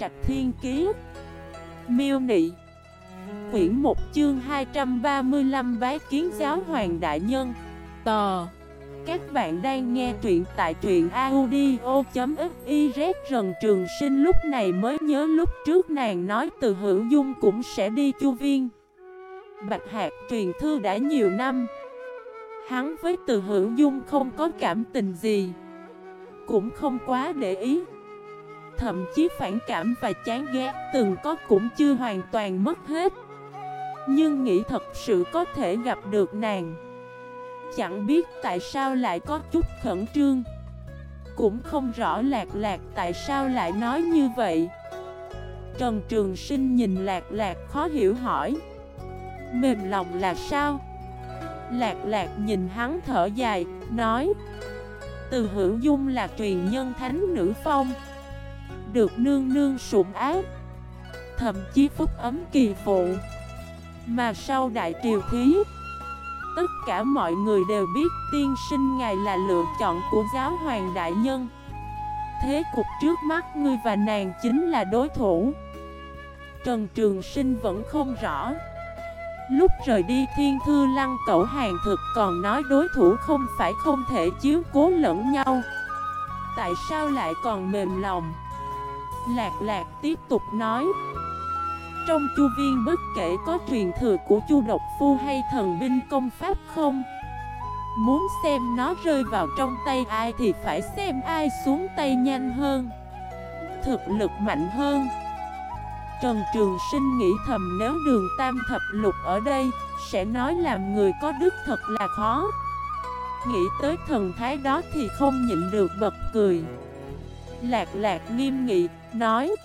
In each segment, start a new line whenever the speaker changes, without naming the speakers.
Trạch Thiên Kiế Miêu Nị. Quyển 1 chương 235 Bái Kiến Giáo Hoàng Đại Nhân. Tò. Các bạn đang nghe truyện tại truyện audio.xyz Rần Trường Sinh. Lúc này mới nhớ lúc trước nàng nói từ hữu dung cũng sẽ đi chu viên. Bạch Hạc truyền thư đã nhiều năm. Hắn với từ hữu dung không có cảm tình gì. Cũng không quá để ý. Thậm chí phản cảm và chán ghét từng có cũng chưa hoàn toàn mất hết. Nhưng nghĩ thật sự có thể gặp được nàng. Chẳng biết tại sao lại có chút khẩn trương. Cũng không rõ lạc lạc tại sao lại nói như vậy. Trần Trường Sinh nhìn lạc lạc khó hiểu hỏi. Mềm lòng là sao? Lạc lạc nhìn hắn thở dài, nói. Từ hữu dung là truyền nhân thánh nữ phong. Được nương nương sủng ác, Thậm chí phúc ấm kỳ phụ. Mà sau đại triều thí, Tất cả mọi người đều biết tiên sinh ngài là lựa chọn của giáo hoàng đại nhân. Thế cục trước mắt ngươi và nàng chính là đối thủ. Trần Trường Sinh vẫn không rõ. Lúc rời đi thiên thư lăng cẩu hàng thực còn nói đối thủ không phải không thể chiếu cố lẫn nhau. Tại sao lại còn mềm lòng? Lạc lạc tiếp tục nói. Trong chu viên bất kể có truyền thừa của chu độc phu hay thần binh công pháp không? Muốn xem nó rơi vào trong tay ai thì phải xem ai xuống tay nhanh hơn. Thực lực mạnh hơn. Trần Trường Sinh nghĩ thầm nếu đường tam thập lục ở đây, Sẽ nói làm người có đức thật là khó. Nghĩ tới thần thái đó thì không nhịn được bật cười. Lạc lạc nghiêm nghị, nói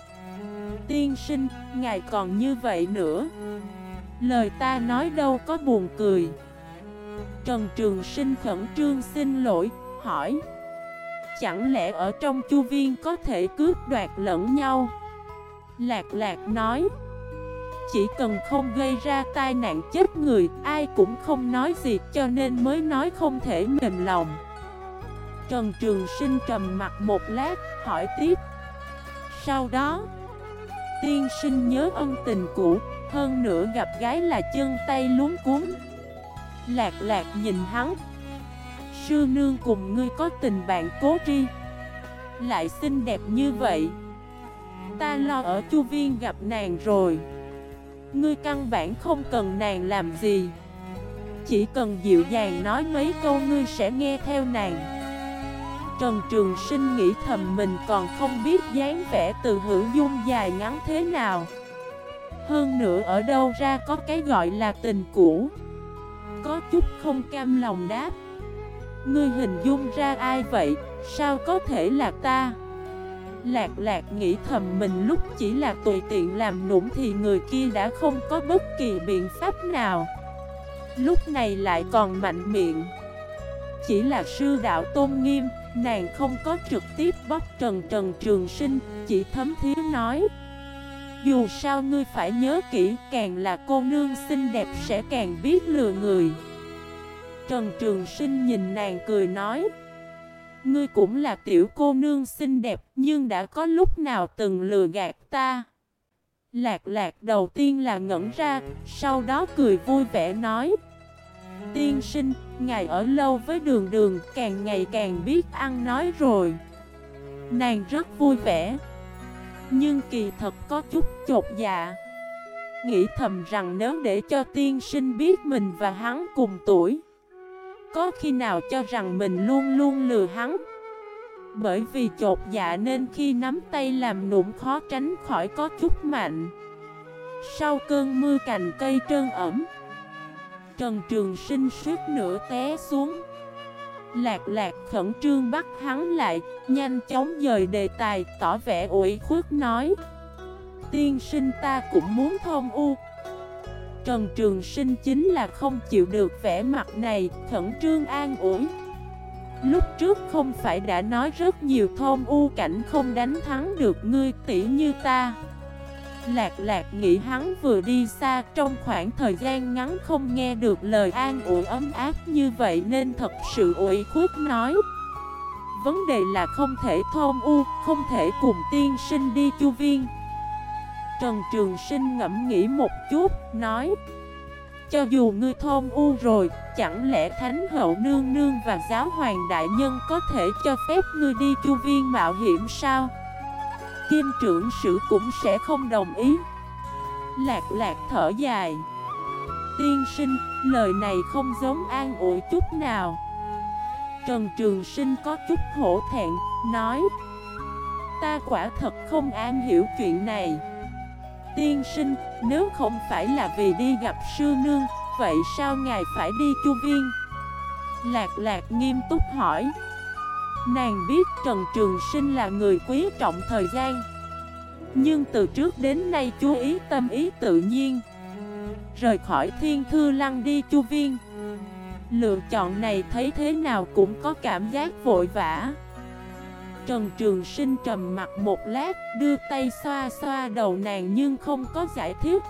Tiên sinh, ngài còn như vậy nữa. Lời ta nói đâu có buồn cười. Trần Trường Sinh khẩn trương xin lỗi, hỏi Chẳng lẽ ở trong chu viên có thể cướp đoạt lẫn nhau? Lạc lạc nói Chỉ cần không gây ra tai nạn chết người Ai cũng không nói gì cho nên mới nói không thể mềm lòng. Trần Trường Sinh trầm mặt một lát, hỏi tiếp. Sau đó, Tiên sinh nhớ ân tình cũ, Hơn nữa gặp gái là chân tay luống cuốn. Lạc lạc nhìn hắn. Sư nương cùng ngươi có tình bạn cố tri. Lại xinh đẹp như vậy. Ta lo ở chu viên gặp nàng rồi. Ngươi căn bản không cần nàng làm gì. Chỉ cần dịu dàng nói mấy câu ngươi sẽ nghe theo nàng. Trần Trường Sinh nghĩ thầm mình còn không biết dáng vẻ từ hữu dung dài ngắn thế nào. Hơn nữa ở đâu ra có cái gọi là tình cũ. Có chút không cam lòng đáp. Ngươi hình dung ra ai vậy, sao có thể là ta? Lạc lạc nghĩ thầm mình lúc chỉ là tùy tiện làm nũng thì người kia đã không có bất kỳ biện pháp nào. Lúc này lại còn mạnh miệng. Chỉ là sư đạo tôn nghiêm, nàng không có trực tiếp bóc trần trần trường sinh, chỉ thấm thía nói. Dù sao ngươi phải nhớ kỹ, càng là cô nương xinh đẹp sẽ càng biết lừa người. Trần Trường Sinh nhìn nàng cười nói. Ngươi cũng là tiểu cô nương xinh đẹp nhưng đã có lúc nào từng lừa gạt ta? Lạc lạc đầu tiên là ngẩn ra Sau đó cười vui vẻ nói. Sinh, ngài ở lâu với đường đường Càng ngày càng biết ăn nói rồi. Nàng rất vui vẻ. Nhưng kỳ thật có chút chột dạ. Nghĩ thầm rằng nếu để cho tiên sinh biết mình và hắn cùng tuổi có khi nào cho rằng mình luôn luôn lừa hắn? Bởi vì chột dạ nên khi nắm tay làm nụm khó tránh khỏi có chút mạnh. Sau cơn mưa cành cây trơn ẩm Trần Trường Sinh suýt nữa té xuống Lạc lạc khẩn trương bắt hắn lại Nhanh chóng dời đề tài tỏ vẻ ủy khuất nói Tiên sinh ta cũng muốn thông u Trần Trường Sinh chính là không chịu được vẻ mặt này, khẩn trương an ủi. Lúc trước không phải đã nói rất nhiều thôn u cảnh không đánh thắng được ngươi tỷ như ta. Lạc lạc nghĩ hắn vừa đi xa trong khoảng thời gian ngắn không nghe được lời an ủi ấm áp như vậy nên thật sự ủy khuất nói. Vấn đề là không thể thôn u, không thể cùng tiên sinh đi chu viên Trần Trường Sinh ngẫm nghĩ một chút, nói Cho dù ngươi thôn u rồi, chẳng lẽ Thánh Hậu Nương Nương và Giáo Hoàng Đại Nhân có thể cho phép ngươi đi chu viên mạo hiểm sao? Kim trưởng sử cũng sẽ không đồng ý. Lạc lạc thở dài. Tiên sinh, lời này không giống an ủi chút nào. Trần Trường Sinh có chút hổ thẹn, nói Ta quả thật không an hiểu chuyện này. Tiên sinh, nếu không phải là vì đi gặp sư nương Vậy sao ngài phải đi chu viên? Lạc lạc nghiêm túc hỏi. Nàng biết Trần Trường Sinh là người quý trọng thời gian. Nhưng từ trước đến nay chú ý tâm ý tự nhiên. Rời khỏi thiên thư lăng đi chu viên. Lựa chọn này thấy thế nào cũng có cảm giác vội vã. Trần Trường Sinh trầm mặt một lát, Đưa tay xoa xoa đầu nàng nhưng không có giải thích.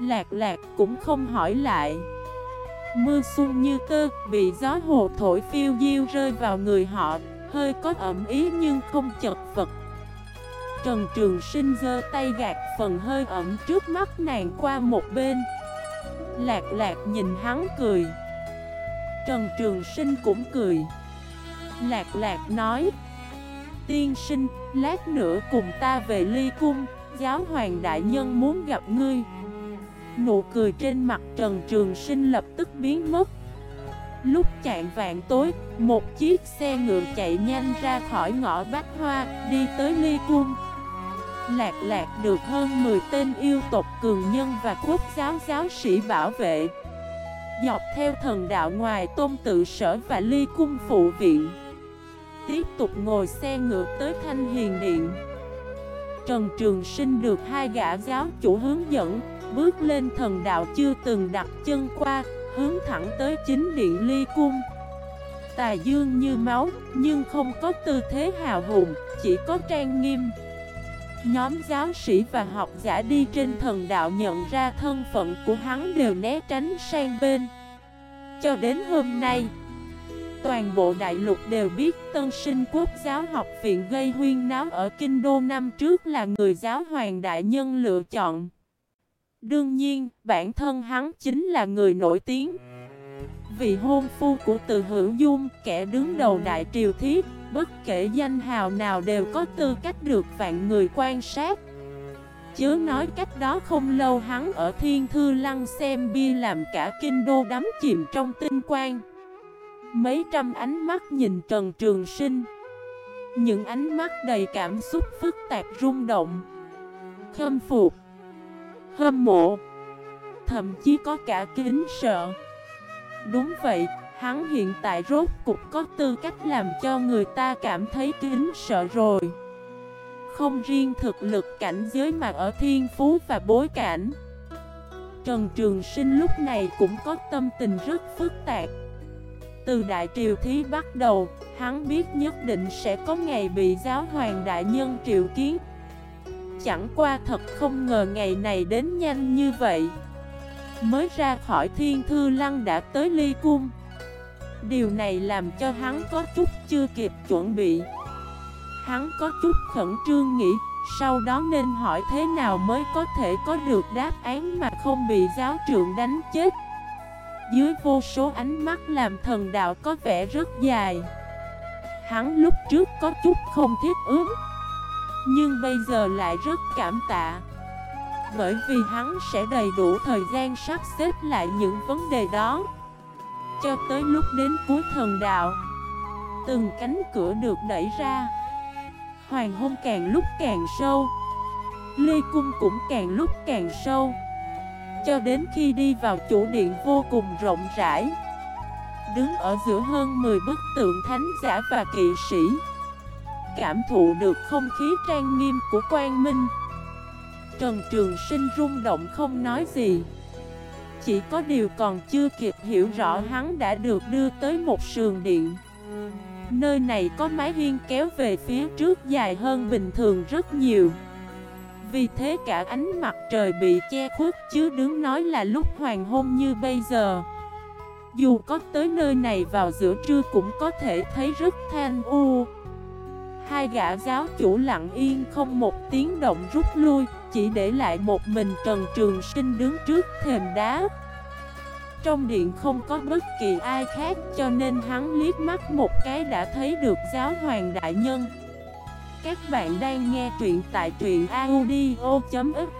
Lạc lạc cũng không hỏi lại. Mưa xuân như tơ Bị gió hồ thổi phiêu diêu rơi vào người họ Hơi có ẩm ý nhưng không chật vật. Trần Trường Sinh giơ tay gạt phần hơi ẩm trước mắt nàng qua một bên. Lạc lạc nhìn hắn cười. Trần Trường Sinh cũng cười. Lạc lạc nói Tiên sinh, lát nữa cùng ta về ly cung Giáo hoàng đại nhân muốn gặp ngươi. Nụ cười trên mặt Trần Trường Sinh lập tức biến mất Lúc chạng vạn tối, một chiếc xe ngựa chạy nhanh ra khỏi ngõ Bách Hoa, đi tới Ly Cung. Lạc lạc được hơn 10 tên yêu tộc cường nhân và quốc giáo giáo sĩ bảo vệ. Dọc theo thần đạo ngoài tôn tự sở và ly cung phụ viện Tiếp tục ngồi xe ngựa tới Thanh Hiền Điện Trần Trường Sinh được hai gã giáo chủ hướng dẫn Bước lên thần đạo chưa từng đặt chân qua, Hướng thẳng tới chính điện ly cung. Tà dương như máu, Nhưng không có tư thế hào hùng, Chỉ có trang nghiêm. Nhóm giáo sĩ và học giả đi trên thần đạo nhận ra thân phận của hắn đều né tránh sang bên. Cho đến hôm nay, Toàn bộ đại lục đều biết tân sinh quốc giáo học viện gây huyên náo ở Kinh Đô năm trước là người giáo hoàng đại nhân lựa chọn. Đương nhiên, bản thân hắn chính là người nổi tiếng. Vị hôn phu của từ hữu dung, kẻ đứng đầu đại triều thiết Bất kể danh hào nào đều có tư cách được vạn người quan sát. Chớ nói cách đó không lâu hắn ở thiên thư lăng xem bia làm cả kinh đô đắm chìm trong tinh quang. Mấy trăm ánh mắt nhìn Trần Trường Sinh. Những ánh mắt đầy cảm xúc phức tạp rung động. Khâm phục. Hâm mộ. Thậm chí có cả kính sợ. Đúng vậy, Hắn hiện tại rốt cục có tư cách làm cho người ta cảm thấy kính sợ rồi. Không riêng thực lực cảnh giới mà ở thiên phú và bối cảnh. Trần Trường Sinh lúc này cũng có tâm tình rất phức tạp. Từ Đại Triều Thí bắt đầu, hắn biết nhất định sẽ có ngày bị giáo hoàng đại nhân triệu kiến Chẳng qua thật không ngờ ngày này đến nhanh như vậy. Mới ra khỏi thiên thư lăng đã tới ly cung. Điều này làm cho hắn có chút chưa kịp chuẩn bị. Hắn có chút khẩn trương nghĩ, Sau đó nên hỏi thế nào mới có thể có được đáp án mà không bị giáo trưởng đánh chết. Dưới vô số ánh mắt làm thần đạo có vẻ rất dài. Hắn lúc trước có chút không thiết ứng. Nhưng bây giờ lại rất cảm tạ. Bởi vì hắn sẽ đầy đủ thời gian sắp xếp lại những vấn đề đó. Cho tới lúc đến cuối thần đạo, Từng cánh cửa được đẩy ra. Hoàng hôn càng lúc càng sâu, ly cung cũng càng lúc càng sâu. Cho đến khi đi vào chủ điện vô cùng rộng rãi, Đứng ở giữa hơn 10 bức tượng thánh giả và kỵ sĩ. Cảm thụ được không khí trang nghiêm của quan minh. Trần Trường Sinh rung động không nói gì. Chỉ có điều còn chưa kịp hiểu rõ hắn đã được đưa tới một sườn điện. Nơi này có mái hiên kéo về phía trước dài hơn bình thường rất nhiều. Vì thế cả ánh mặt trời bị che khuất, chứ đứng nói là lúc hoàng hôn như bây giờ. Dù có tới nơi này vào giữa trưa cũng có thể thấy rất than u. Hai gã giáo chủ lặng yên không một tiếng động rút lui, Chỉ để lại một mình Trần Trường Sinh đứng trước thềm đá. Trong điện không có bất kỳ ai khác, cho nên hắn liếc mắt một cái đã thấy được giáo hoàng đại nhân. Các bạn đang nghe truyện tại truyện audio.fif